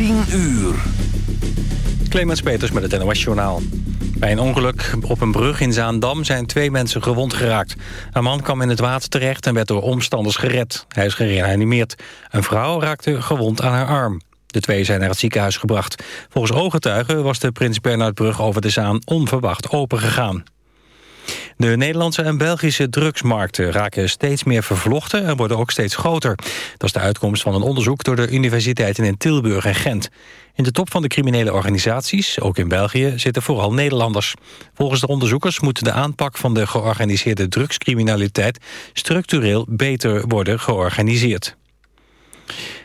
10 uur. Clemens Peters met het NOS Journaal. Bij een ongeluk op een brug in Zaandam zijn twee mensen gewond geraakt. Een man kwam in het water terecht en werd door omstanders gered. Hij is gereanimeerd. Een vrouw raakte gewond aan haar arm. De twee zijn naar het ziekenhuis gebracht. Volgens ooggetuigen was de Prins Bernhardbrug over de Zaan onverwacht opengegaan. De Nederlandse en Belgische drugsmarkten raken steeds meer vervlochten en worden ook steeds groter. Dat is de uitkomst van een onderzoek door de universiteiten in Tilburg en Gent. In de top van de criminele organisaties, ook in België, zitten vooral Nederlanders. Volgens de onderzoekers moet de aanpak van de georganiseerde drugscriminaliteit structureel beter worden georganiseerd.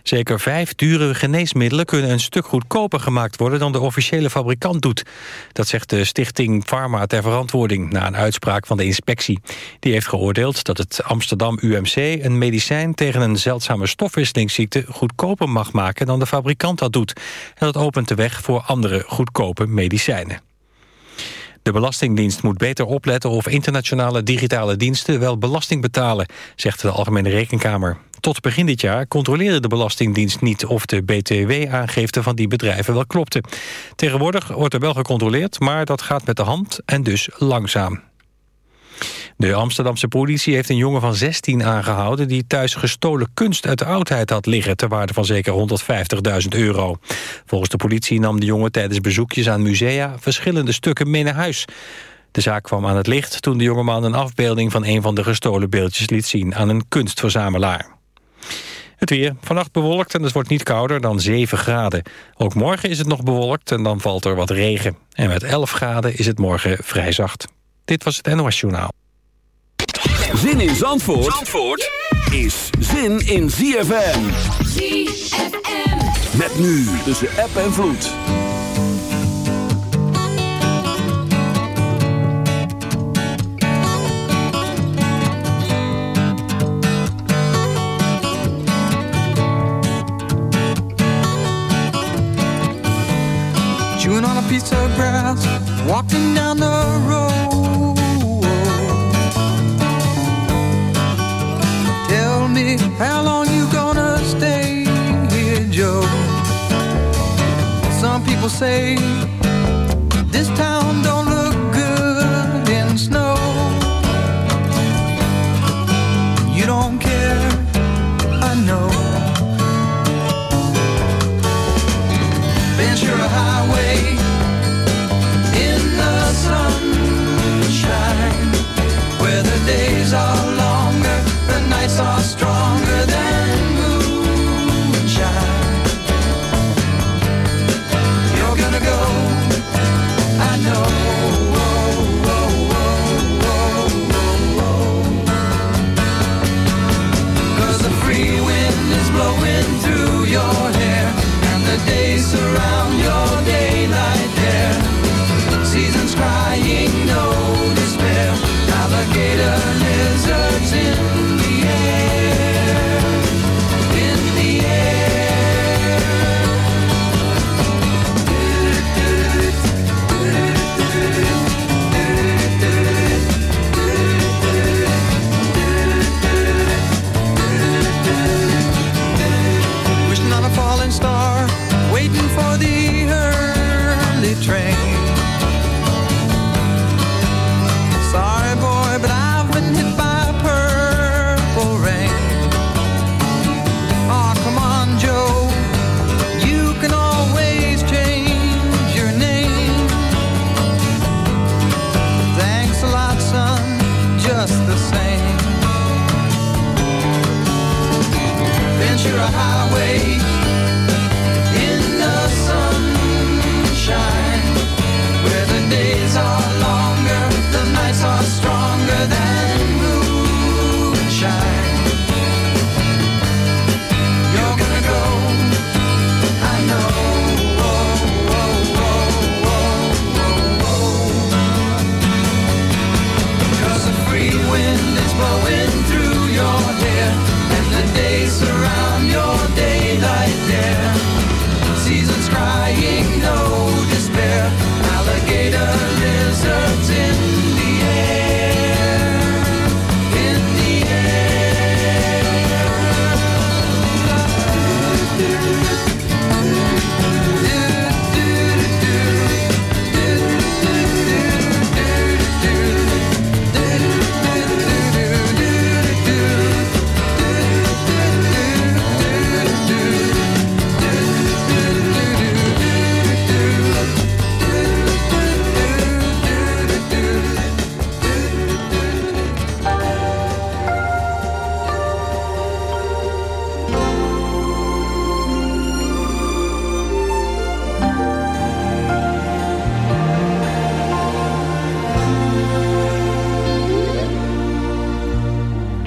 Zeker vijf dure geneesmiddelen kunnen een stuk goedkoper gemaakt worden dan de officiële fabrikant doet. Dat zegt de stichting Pharma ter verantwoording na een uitspraak van de inspectie. Die heeft geoordeeld dat het Amsterdam UMC een medicijn tegen een zeldzame stofwisselingsziekte goedkoper mag maken dan de fabrikant dat doet. En dat opent de weg voor andere goedkope medicijnen. De Belastingdienst moet beter opletten of internationale digitale diensten wel belasting betalen, zegt de Algemene Rekenkamer. Tot begin dit jaar controleerde de Belastingdienst niet of de BTW-aangifte van die bedrijven wel klopte. Tegenwoordig wordt er wel gecontroleerd, maar dat gaat met de hand en dus langzaam. De Amsterdamse politie heeft een jongen van 16 aangehouden... die thuis gestolen kunst uit de oudheid had liggen... ter waarde van zeker 150.000 euro. Volgens de politie nam de jongen tijdens bezoekjes aan musea... verschillende stukken mee naar huis. De zaak kwam aan het licht toen de jongeman een afbeelding... van een van de gestolen beeldjes liet zien aan een kunstverzamelaar. Het weer. Vannacht bewolkt en het wordt niet kouder dan 7 graden. Ook morgen is het nog bewolkt en dan valt er wat regen. En met 11 graden is het morgen vrij zacht. Dit was het NOS Journaal. Zin in Zandvoort, Zandvoort is zin in ZFM. ZFM. Met nu tussen app en vloed. Chewing on a piece of grass, walking down the Some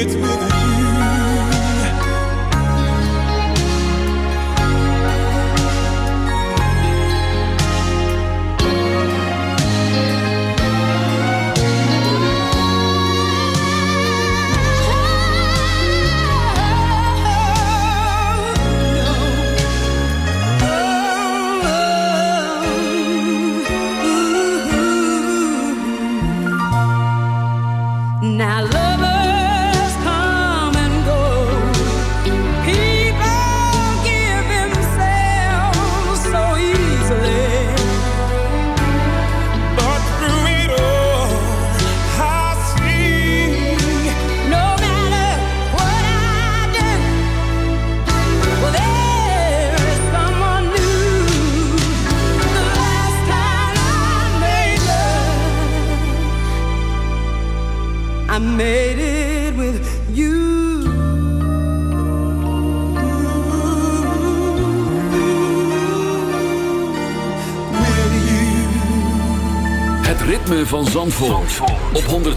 it's with you.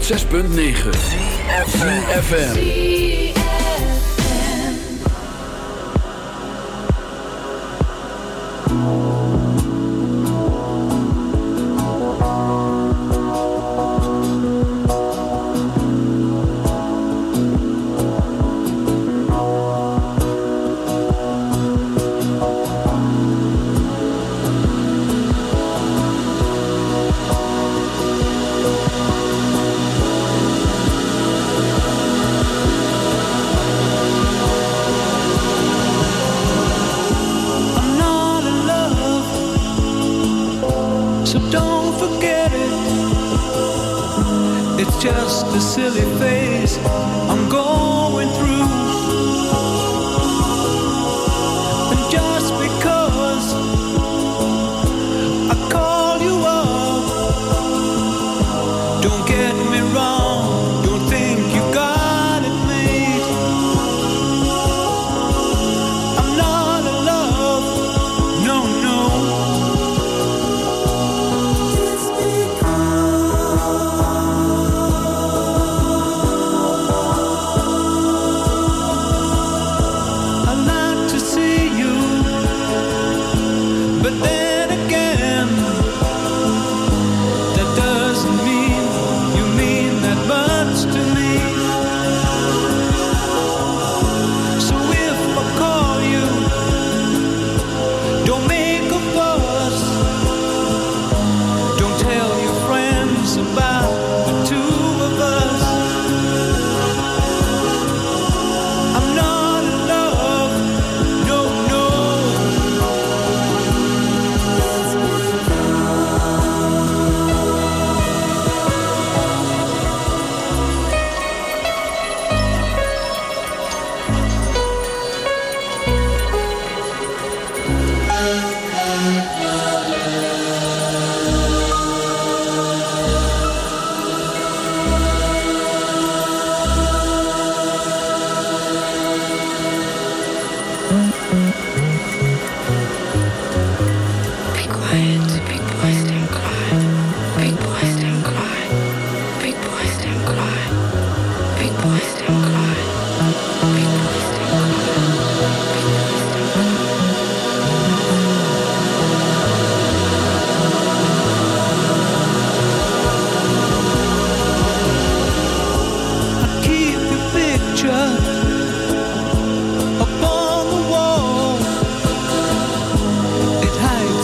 106.9 FM.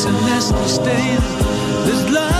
It's a nasty stain. That's lying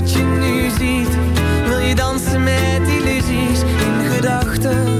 Wat je nu ziet. Wil je dansen met illusies in gedachten?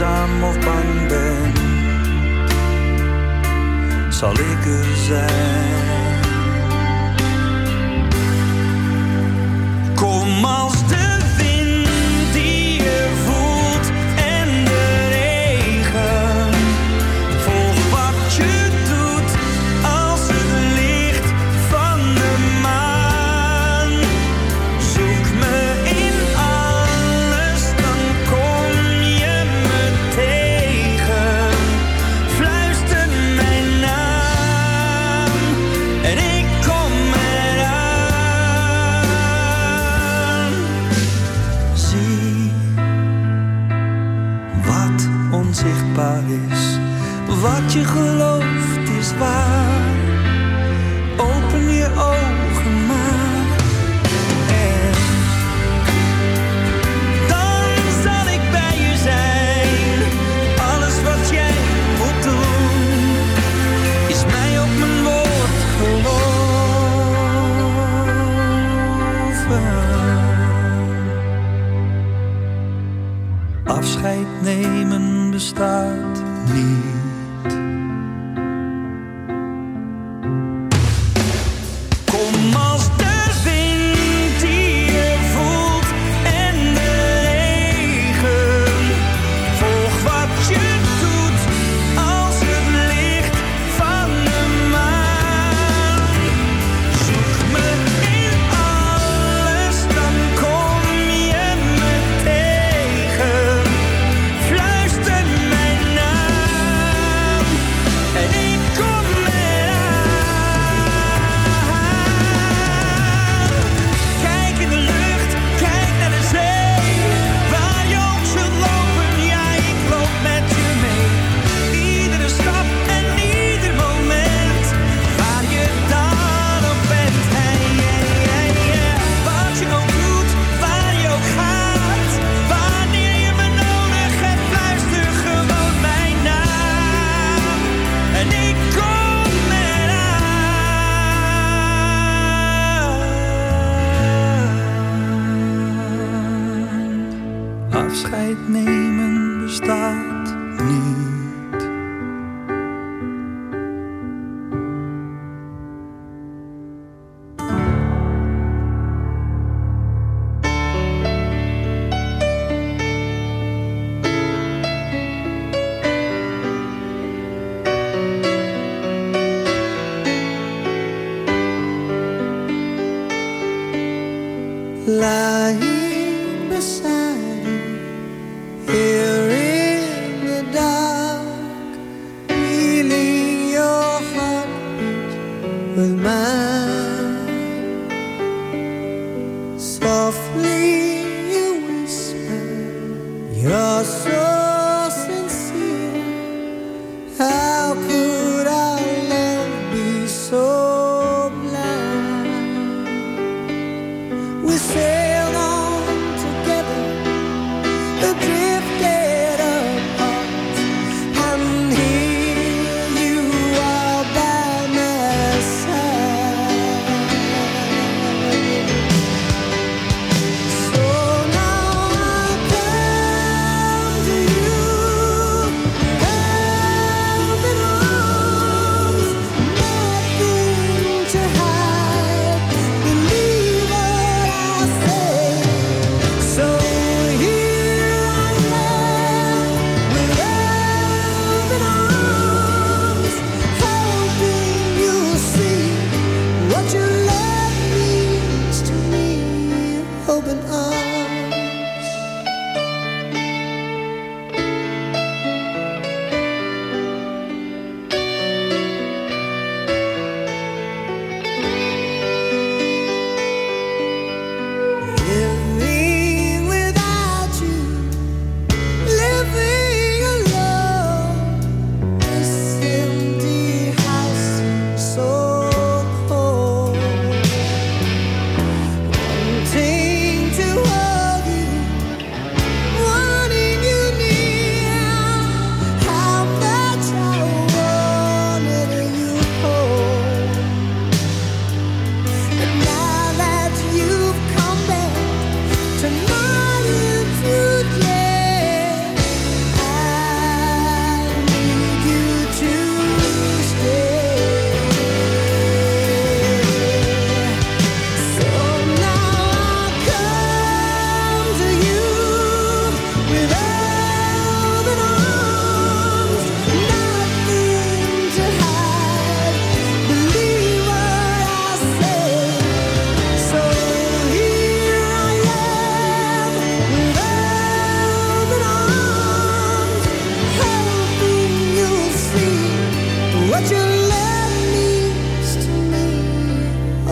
eenzaam of bang ben, zal ik er zijn.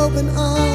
Open arms.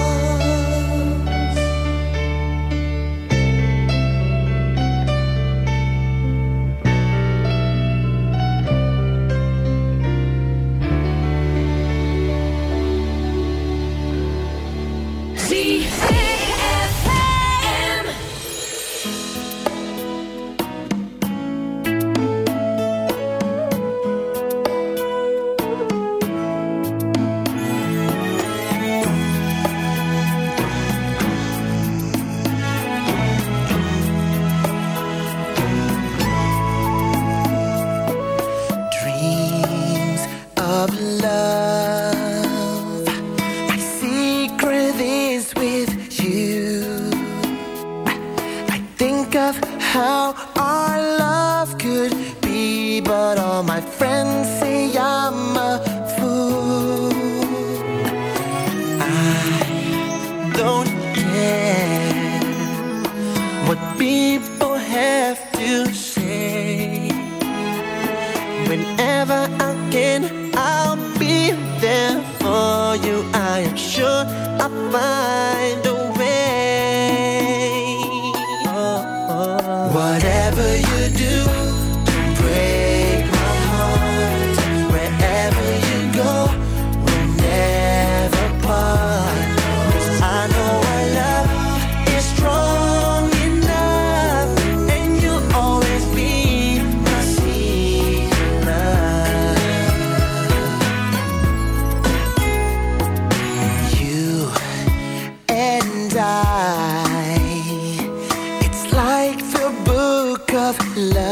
love, love.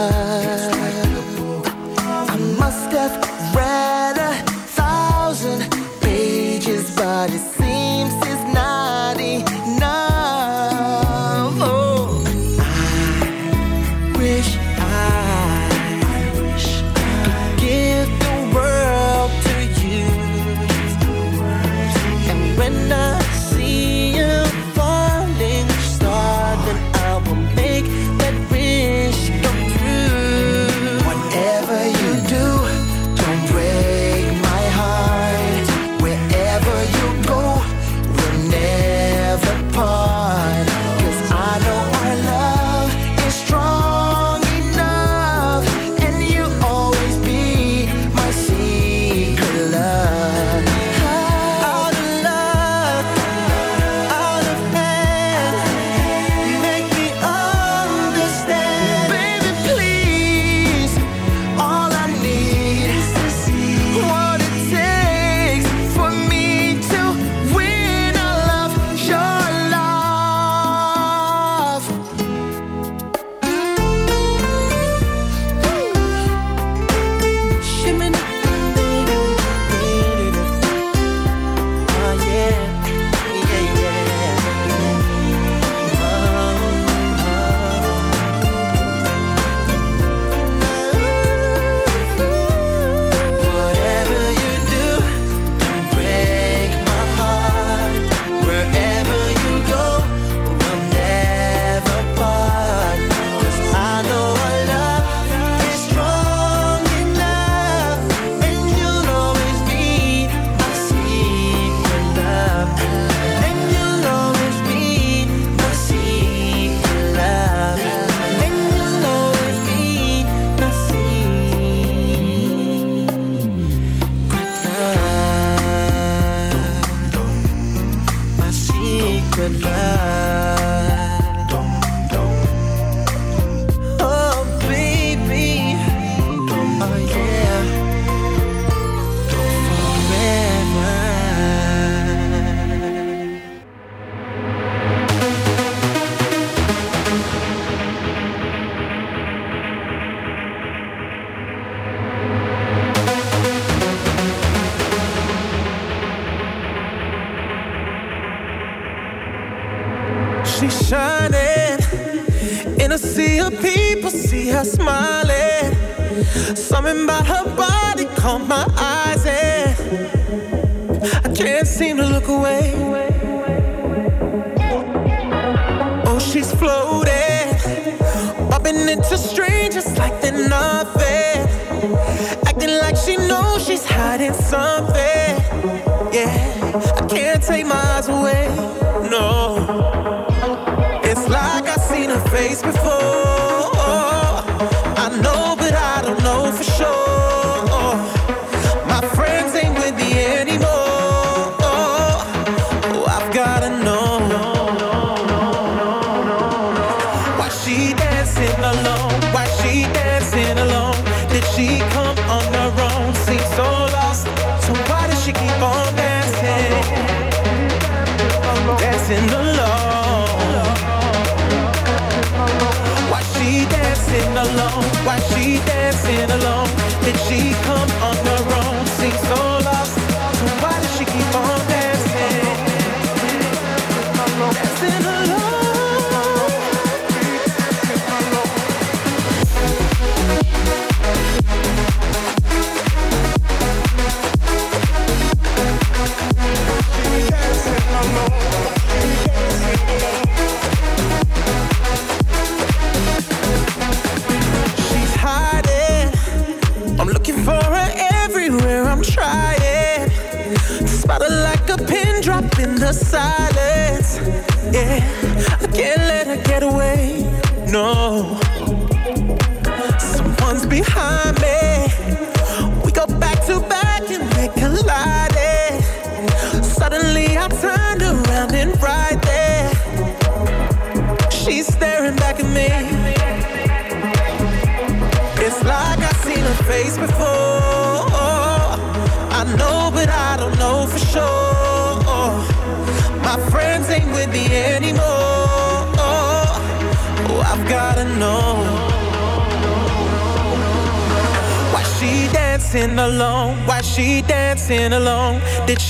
alone? Why she dancing alone? Did she come on her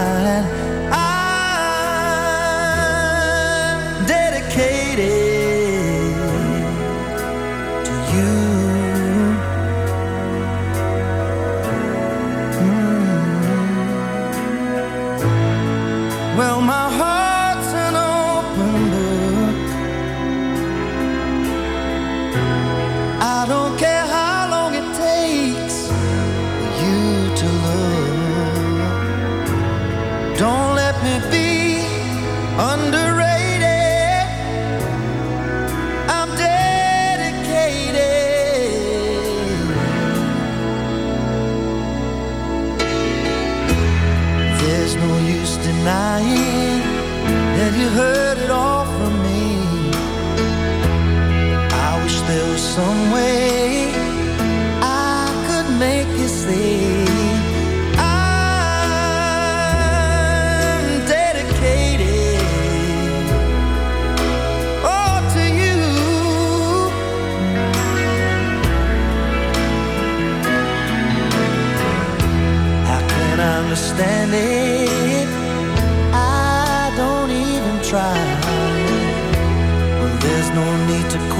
mine. I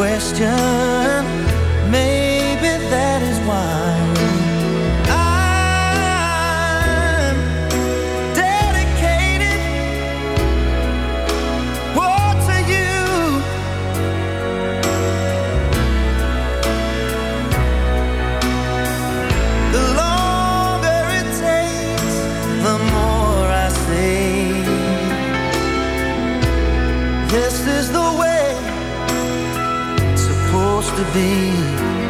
question. to be.